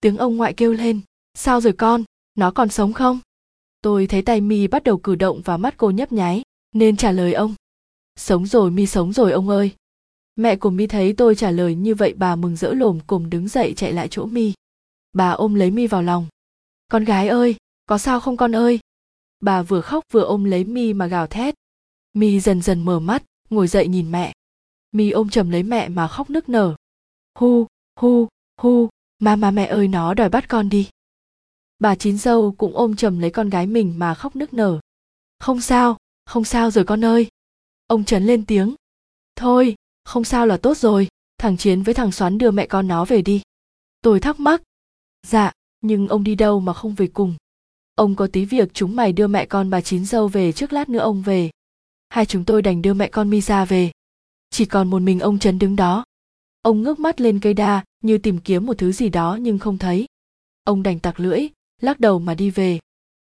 tiếng ông ngoại kêu lên, sao rồi con? Nó còn sống không? Tôi thấy tay mi bắt đầu cử động và mắt cô nhấp nháy, nên trả lời ông, sống rồi mi sống rồi ông ơi. Mẹ của mi thấy tôi trả lời như vậy, bà mừng rỡ lồm cồm đứng dậy chạy lại chỗ mi. Bà ôm lấy mi vào lòng, con gái ơi, có sao không con ơi? Bà vừa khóc vừa ôm lấy mi mà gào thét. Mi dần dần mở mắt, ngồi dậy nhìn mẹ. Mi ôm chầm lấy mẹ mà khóc nức nở. Hu hu hu ma ma mẹ ơi, nó đòi bắt con đi. Bà chín dâu cũng ôm chầm lấy con gái mình mà khóc nức nở. Không sao không sao rồi con ơi. Ông trấn lên tiếng. Thôi, không sao là tốt rồi, thằng chiến với thằng xoắn đưa mẹ con nó về đi. Tôi thắc mắc. Dạ nhưng ông đi đâu mà không về cùng? Ông có tí việc chúng mày đưa mẹ con bà chín dâu về trước lát nữa ông về. Hai chúng tôi đành đưa mẹ con mi ra về. Chỉ còn một mình ông trấn đứng đó ông ngước mắt lên cây đa như tìm kiếm một thứ gì đó nhưng không thấy. Ông đành tặc lưỡi, lắc đầu mà đi về.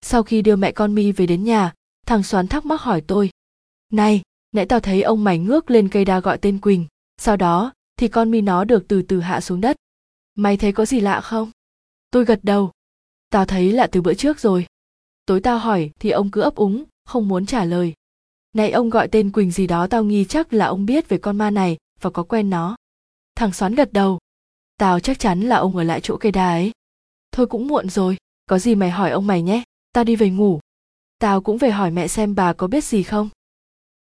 Sau khi đưa mẹ con mi về đến nhà, thằng xoắn thắc mắc hỏi tôi, này, nãy tao thấy ông mày ngước lên cây đa gọi tên quỳnh, sau đó thì con mi nó được từ từ hạ xuống đất. Mày thấy có gì lạ không? Tôi gật đầu, tao thấy lạ từ bữa trước rồi. Tối tao hỏi thì ông cứ ấp úng, không muốn trả lời. Này ông gọi tên quỳnh gì đó tao nghi chắc là ông biết về con ma này và có quen nó thằng xoắn gật đầu. Tao chắc chắn là ông ở lại chỗ cây đa ấy. Thôi cũng muộn rồi, có gì mày hỏi ông mày nhé, tao đi về ngủ. Tao cũng về hỏi mẹ xem bà có biết gì không.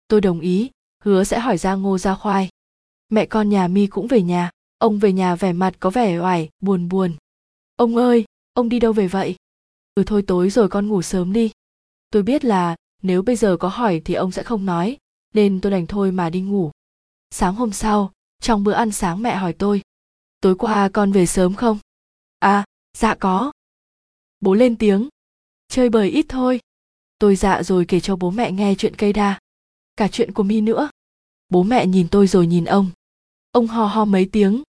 Tôi đồng ý, hứa sẽ hỏi ra ngô ra khoai. Mẹ con nhà mi cũng về nhà, ông về nhà vẻ mặt có vẻ oải, buồn buồn. Ông ơi, ông đi đâu về vậy? Ừ thôi tối rồi con ngủ sớm đi. Tôi biết là, nếu bây giờ có hỏi thì ông sẽ không nói, nên tôi đành thôi mà đi ngủ. Sáng hôm sau trong bữa ăn sáng mẹ hỏi tôi, tối qua con về sớm không? À dạ có. Bố lên tiếng, chơi bời ít thôi. Tôi dạ rồi kể cho bố mẹ nghe chuyện cây đa, cả chuyện của mi nữa. Bố mẹ nhìn tôi rồi nhìn ông. Ông ho ho mấy tiếng,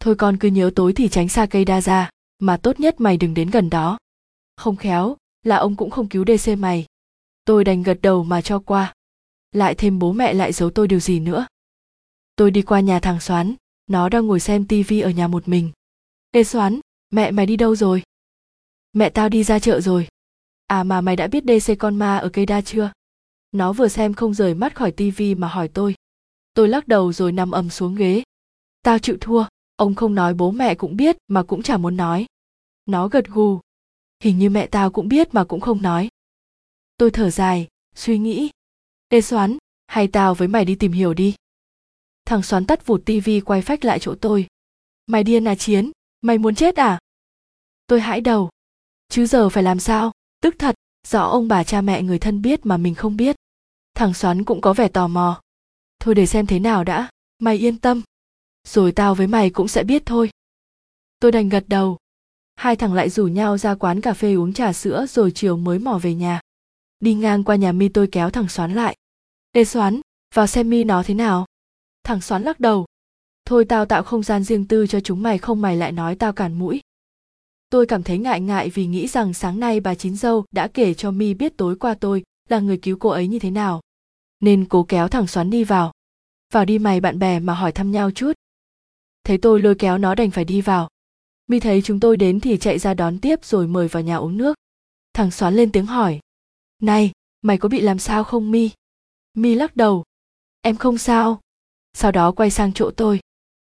thôi con cứ nhớ tối thì tránh xa cây đa ra, mà tốt nhất mày đừng đến gần đó. Không khéo, là ông cũng không cứu dc mày. Tôi đành gật đầu mà cho qua. Lại thêm bố mẹ lại giấu tôi điều gì nữa tôi đi qua nhà thằng xoán, nó đang ngồi xem tivi ở nhà một mình. Ê xoán, mẹ, mày đi đâu rồi? Mẹ tao đi ra chợ rồi. À mà mày đã biết dc con ma ở cây đa chưa? Nó vừa xem không rời mắt khỏi tivi mà hỏi tôi. Tôi lắc đầu rồi nằm ầm xuống ghế. Tao chịu thua, ông không nói bố mẹ cũng biết mà cũng chả muốn nói. Nó gật gù. Hình như mẹ tao cũng biết mà cũng không nói. Tôi thở dài, suy nghĩ. Ê xoán, hay tao với mày đi tìm hiểu đi thằng xoắn tắt vụt tivi quay phách lại chỗ tôi. Mày điên à chiến? Mày muốn chết à? Tôi hãi đầu. Chứ giờ phải làm sao? Tức thật rõ ông bà cha mẹ người thân biết mà mình không biết. Thằng xoắn cũng có vẻ tò mò. Thôi để xem thế nào đã. Mày yên tâm. Rồi tao với mày cũng sẽ biết thôi. Tôi đành gật đầu. Hai thằng lại rủ nhau ra quán cà phê uống trà sữa rồi chiều mới mò về nhà. Đi ngang qua nhà mi tôi kéo thằng xoắn lại. Ê xoắn, vào xem mi nó thế nào? Thằng xoắn lắc đầu. Thôi tao tạo không gian riêng tư cho chúng mày không mày lại nói tao cản mũi. Tôi cảm thấy ngại ngại vì nghĩ rằng sáng nay bà chín dâu đã kể cho mi biết tối qua tôi là người cứu cô ấy như thế nào. Nên cố kéo thằng xoắn đi vào. Vào đi mày bạn bè mà hỏi thăm nhau chút. Thấy tôi lôi kéo nó đành phải đi vào. Mi thấy chúng tôi đến thì chạy ra đón tiếp rồi mời vào nhà uống nước. Thằng xoắn lên tiếng hỏi. Này, mày có bị làm sao không mi? Mi lắc đầu. Em không sao sau đó quay sang chỗ tôi.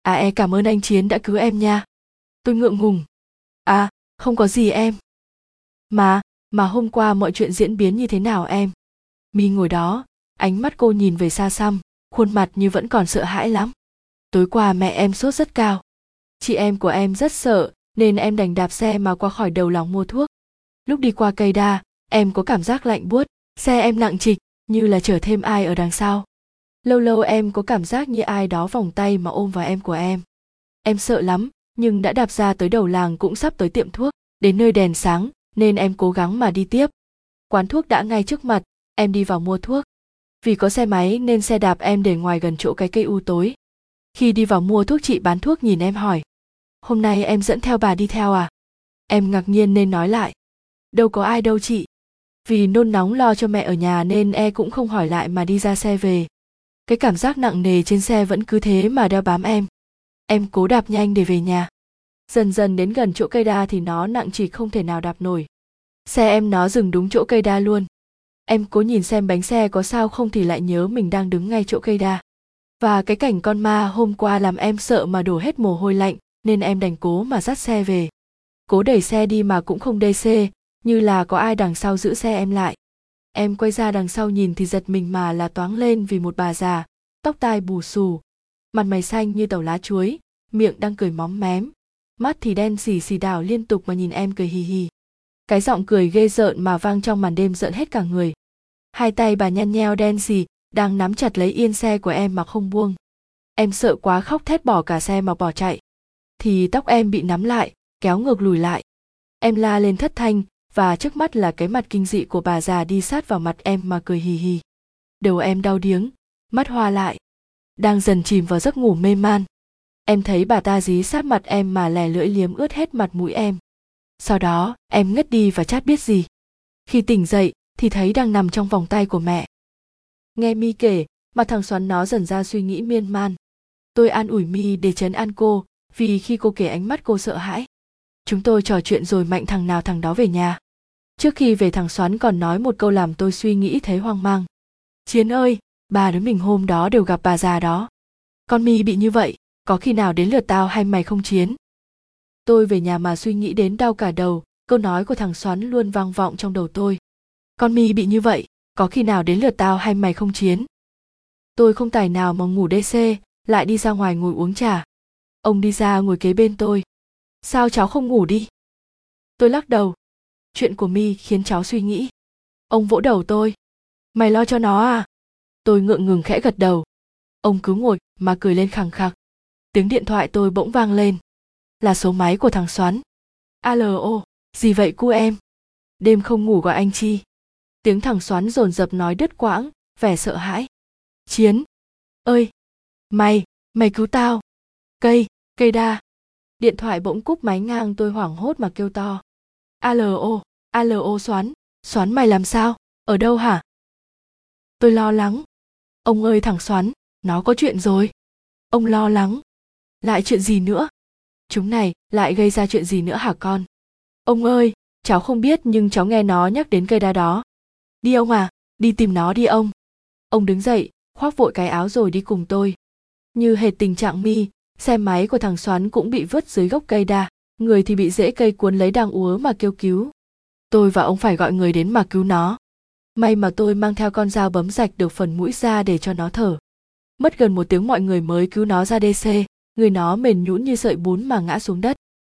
À e cảm ơn anh chiến đã cứu em nha. Tôi ngượng ngùng. À không có gì em. Mà mà hôm qua mọi chuyện diễn biến như thế nào em? Mi ngồi đó, ánh mắt cô nhìn về xa xăm, khuôn mặt như vẫn còn sợ hãi lắm. Tối qua mẹ em sốt rất cao. Chị em của em rất sợ, nên em đành đạp xe mà qua khỏi đầu lòng mua thuốc. Lúc đi qua cây đa, em có cảm giác lạnh buốt, xe em nặng trịch, như là chở thêm ai ở đằng sau lâu lâu em có cảm giác như ai đó vòng tay mà ôm vào em của em. Em sợ lắm, nhưng đã đạp ra tới đầu làng cũng sắp tới tiệm thuốc, đến nơi đèn sáng, nên em cố gắng mà đi tiếp. Quán thuốc đã ngay trước mặt, em đi vào mua thuốc. Vì có xe máy nên xe đạp em để ngoài gần chỗ cái cây u tối. Khi đi vào mua thuốc chị bán thuốc nhìn em hỏi, hôm nay em dẫn theo bà đi theo à? Em ngạc nhiên nên nói lại, đâu có ai đâu chị. Vì nôn nóng lo cho mẹ ở nhà nên e cũng không hỏi lại mà đi ra xe về cái cảm giác nặng nề trên xe vẫn cứ thế mà đeo bám em. Em cố đạp nhanh để về nhà. Dần dần đến gần chỗ cây đa thì nó nặng chỉ không thể nào đạp nổi. Xe em nó dừng đúng chỗ cây đa luôn. Em cố nhìn xem bánh xe có sao không thì lại nhớ mình đang đứng ngay chỗ cây đa. Và cái cảnh con ma hôm qua làm em sợ mà đổ hết mồ hôi lạnh, nên em đành cố mà dắt xe về. Cố đẩy xe đi mà cũng không đê xê, như là có ai đằng sau giữ xe em lại em quay ra đằng sau nhìn thì giật mình mà là toáng lên vì một bà già, tóc tai bù xù, mặt mày xanh như tàu lá chuối, miệng đang cười móm mém. Mắt thì đen xì xì đảo liên tục mà nhìn em cười hì hì. Cái giọng cười ghê rợn mà vang trong màn đêm rợn hết cả người. Hai tay bà nhăn nheo đen xì, đang nắm chặt lấy yên xe của em mà không buông. Em sợ quá khóc thét bỏ cả xe mà bỏ chạy. Thì tóc em bị nắm lại, kéo ngược lùi lại. Em la lên thất thanh và trước mắt là cái mặt kinh dị của bà già đi sát vào mặt em mà cười hì hì. Đầu em đau điếng, mắt hoa lại, đang dần chìm vào giấc ngủ mê man. Em thấy bà ta dí sát mặt em mà lè lưỡi liếm ướt hết mặt mũi em. Sau đó, em ngất đi và chát biết gì. Khi tỉnh dậy, thì thấy đang nằm trong vòng tay của mẹ. Nghe mi kể mà thằng xoắn nó dần ra suy nghĩ miên man. Tôi an ủi mi để chấn an cô, vì khi cô kể ánh mắt cô sợ hãi chúng tôi trò chuyện rồi mạnh thằng nào thằng đó về nhà. Trước khi về thằng xoắn còn nói một câu làm tôi suy nghĩ thấy hoang mang. Chiến ơi bà đứa mình hôm đó đều gặp bà già đó. Con mi bị như vậy, có khi nào đến lượt tao hay mày không chiến? Tôi về nhà mà suy nghĩ đến đau cả đầu, câu nói của thằng xoắn luôn vang vọng trong đầu tôi. Con mi bị như vậy, có khi nào đến lượt tao hay mày không chiến? Tôi không tài nào mà ngủ đê xê, lại đi ra ngoài ngồi uống trà. Ông đi ra ngồi kế bên tôi sao cháu không ngủ đi? Tôi lắc đầu. Chuyện của mi khiến cháu suy nghĩ. Ông vỗ đầu tôi. Mày lo cho nó à? Tôi ngượng ngừng khẽ gật đầu. Ông cứ ngồi mà cười lên khẳng khặc. Tiếng điện thoại tôi bỗng vang lên. Là số máy của thằng xoắn. Alo, gì vậy cu em? Đêm không ngủ gọi anh chi. Tiếng thằng xoắn dồn dập nói đứt quãng, vẻ sợ hãi. Chiến. Ơi. Mày mày cứu tao. Cây cây đa điện thoại bỗng cúp máy ngang tôi hoảng hốt mà kêu to. Alo alo xoắn xoắn mày làm sao? Ở đâu hả? Tôi lo lắng. Ông ơi thằng xoắn nó có chuyện rồi. Ông lo lắng. Lại chuyện gì nữa? Chúng này, lại gây ra chuyện gì nữa hả con? Ông ơi, cháu không biết nhưng cháu nghe nó nhắc đến cây đa đó. Đi ông à đi tìm nó đi ông. Ông đứng dậy, khoác vội cái áo rồi đi cùng tôi. Như hệt tình trạng mi xe máy của thằng xoắn cũng bị vứt dưới gốc cây đa. Người thì bị rễ cây cuốn lấy đang úa mà kêu cứu. Tôi và ông phải gọi người đến mà cứu nó. May mà tôi mang theo con dao bấm rạch được phần mũi ra để cho nó thở. Mất gần một tiếng mọi người mới cứu nó ra đê xê người nó mềm nhũn như sợi bún mà ngã xuống đất.